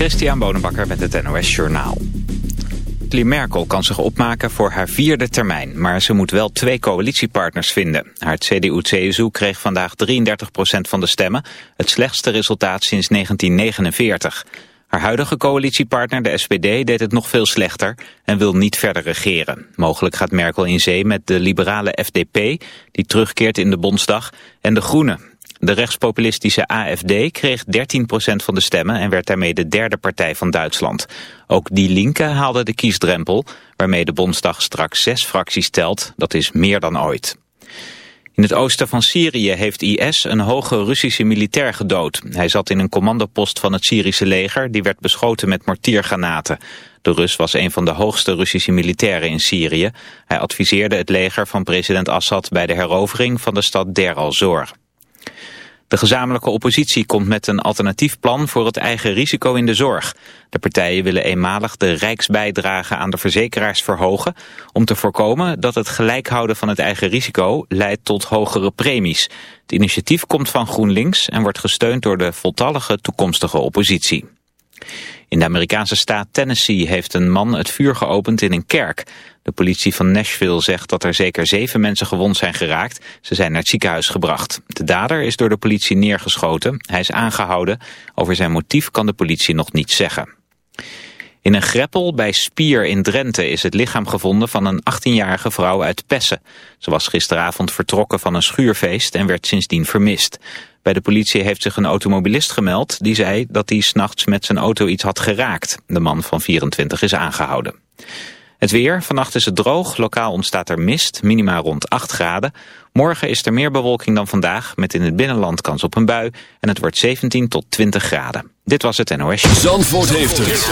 Christian Bonenbakker met het NOS Journaal. Angela Merkel kan zich opmaken voor haar vierde termijn, maar ze moet wel twee coalitiepartners vinden. Haar CDU-CSU kreeg vandaag 33% van de stemmen, het slechtste resultaat sinds 1949. Haar huidige coalitiepartner, de SPD, deed het nog veel slechter en wil niet verder regeren. Mogelijk gaat Merkel in zee met de liberale FDP, die terugkeert in de Bondsdag, en de Groenen. De rechtspopulistische AFD kreeg 13% van de stemmen en werd daarmee de derde partij van Duitsland. Ook Die Linke haalde de kiesdrempel, waarmee de Bondsdag straks zes fracties telt. Dat is meer dan ooit. In het oosten van Syrië heeft IS een hoge Russische militair gedood. Hij zat in een commandopost van het Syrische leger, die werd beschoten met mortiergranaten. De Rus was een van de hoogste Russische militairen in Syrië. Hij adviseerde het leger van president Assad bij de herovering van de stad Der al-Zor. De gezamenlijke oppositie komt met een alternatief plan voor het eigen risico in de zorg. De partijen willen eenmalig de rijksbijdrage aan de verzekeraars verhogen... om te voorkomen dat het gelijk houden van het eigen risico leidt tot hogere premies. Het initiatief komt van GroenLinks en wordt gesteund door de voltallige toekomstige oppositie. In de Amerikaanse staat Tennessee heeft een man het vuur geopend in een kerk. De politie van Nashville zegt dat er zeker zeven mensen gewond zijn geraakt. Ze zijn naar het ziekenhuis gebracht. De dader is door de politie neergeschoten. Hij is aangehouden. Over zijn motief kan de politie nog niets zeggen. In een greppel bij Spier in Drenthe is het lichaam gevonden van een 18-jarige vrouw uit Pessen. Ze was gisteravond vertrokken van een schuurfeest en werd sindsdien vermist. Bij de politie heeft zich een automobilist gemeld die zei dat hij s'nachts met zijn auto iets had geraakt. De man van 24 is aangehouden. Het weer, vannacht is het droog, lokaal ontstaat er mist, minima rond 8 graden. Morgen is er meer bewolking dan vandaag, met in het binnenland kans op een bui. En het wordt 17 tot 20 graden. Dit was het NOS. Zandvoort heeft het.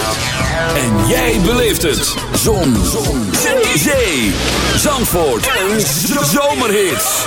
En jij beleeft het. Zon. Zon. Zee. Zandvoort. Een zomerhit.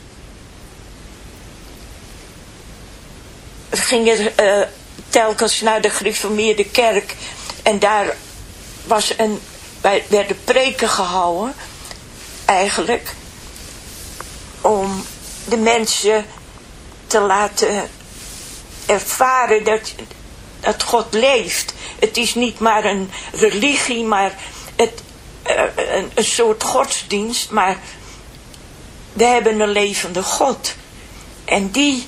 ging er uh, telkens naar de gereformeerde kerk. En daar was een, werden preken gehouden, eigenlijk, om de mensen te laten ervaren dat, dat God leeft. Het is niet maar een religie, maar het, uh, een, een soort godsdienst, maar we hebben een levende God. En die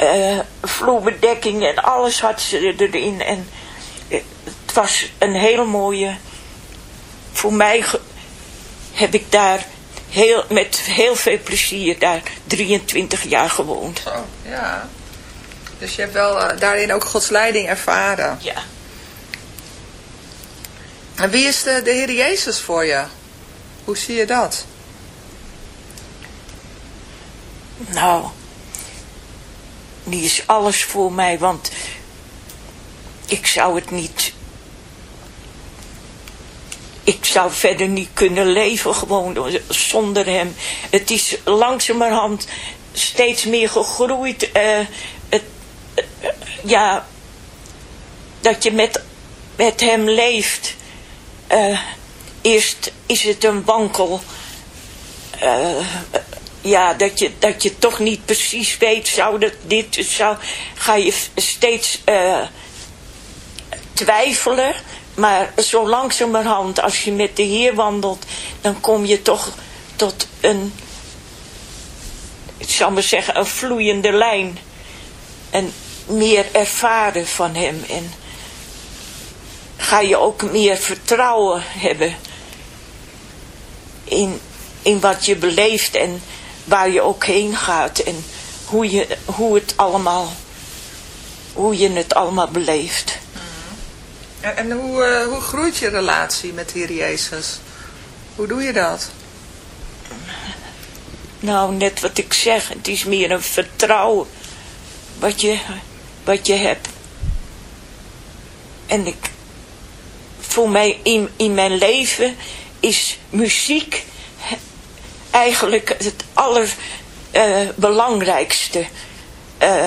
uh, vloerbedekking en alles had ze erin. En het was een heel mooie, voor mij heb ik daar heel, met heel veel plezier daar 23 jaar gewoond. Oh, ja. Dus je hebt wel uh, daarin ook Gods leiding ervaren. Ja. En wie is de, de Heer Jezus voor je? Hoe zie je dat? Nou, die is alles voor mij, want ik zou het niet... Ik zou verder niet kunnen leven gewoon zonder hem. Het is langzamerhand steeds meer gegroeid. Het, uh, ja, dat je met, met hem leeft. Uh, eerst is het een wankel. Ja, dat je, dat je toch niet precies weet, zou dat dit, zou, ga je steeds twijfelen. Maar zo langzamerhand, als je met de Heer wandelt, dan kom je toch tot een, ik zal maar zeggen, een vloeiende lijn. En meer ervaren van hem. En ga je ook meer vertrouwen hebben in, in wat je beleeft en waar je ook heen gaat. En hoe, je, hoe het allemaal, hoe je het allemaal beleeft. En, en hoe, uh, hoe groeit je relatie met de Heer Jezus? Hoe doe je dat? Nou, net wat ik zeg. Het is meer een vertrouwen. Wat je, wat je hebt. En ik... Voor mij in, in mijn leven is muziek eigenlijk het allerbelangrijkste. Uh, uh,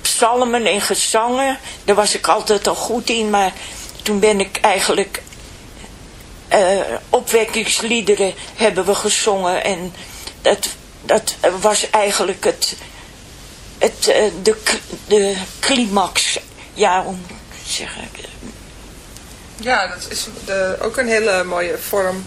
psalmen en gezangen. Daar was ik altijd al goed in, maar toen ben ik eigenlijk... Uh, opwekkingsliederen hebben we gezongen en dat, dat was eigenlijk het, het, de, de climax. Ja, om te zeggen... Ja, dat is de, ook een hele mooie vorm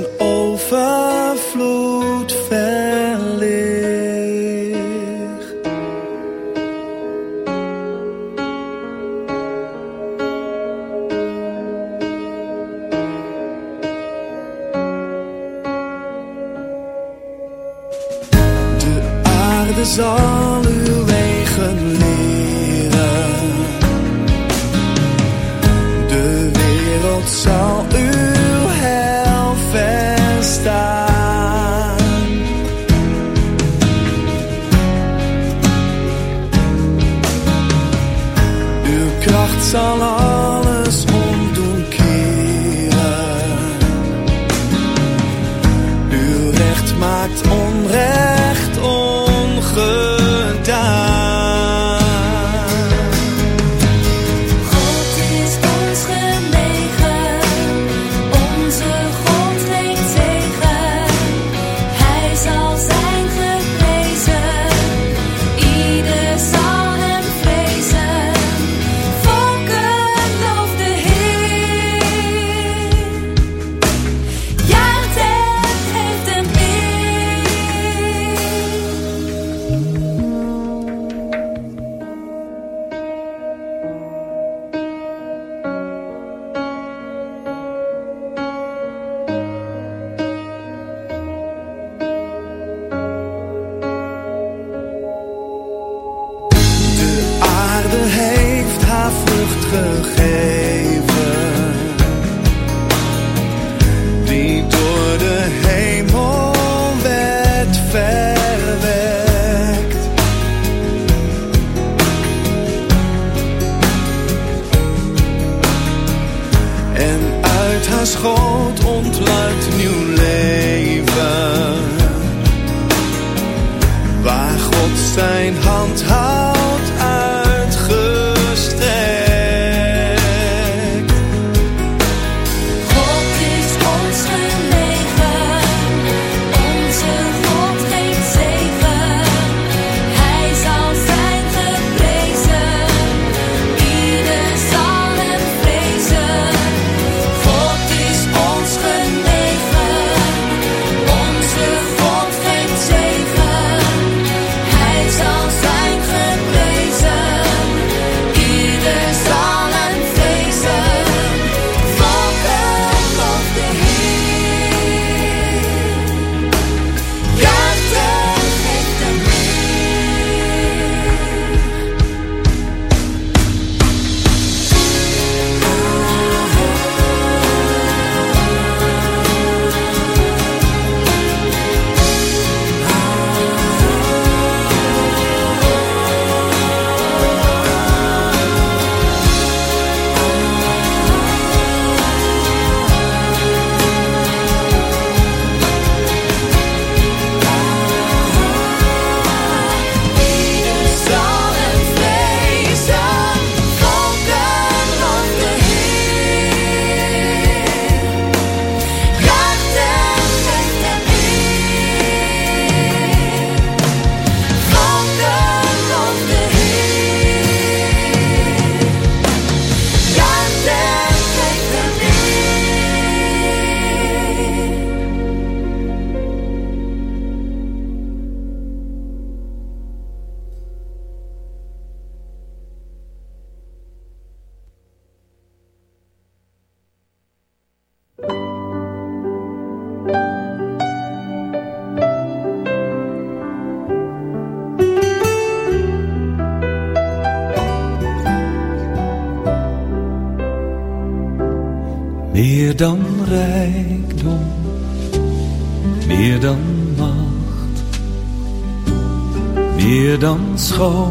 Oh.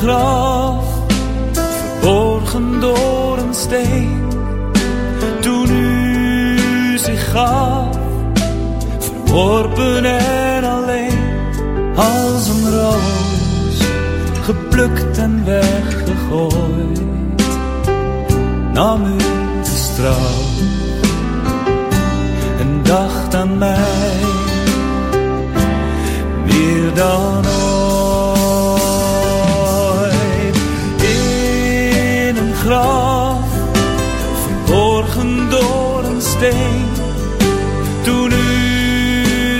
Graf, verborgen door een steen, toen u zich gaf, verworpen en alleen, als een roos, geplukt en weggegooid, nam u de straf en dacht aan mij meer dan ooit.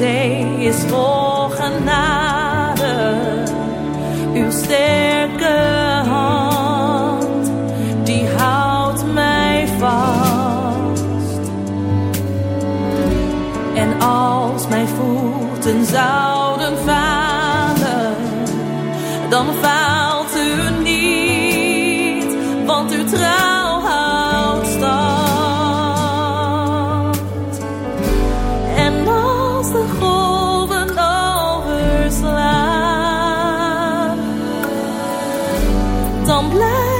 diepste zee is vol semblable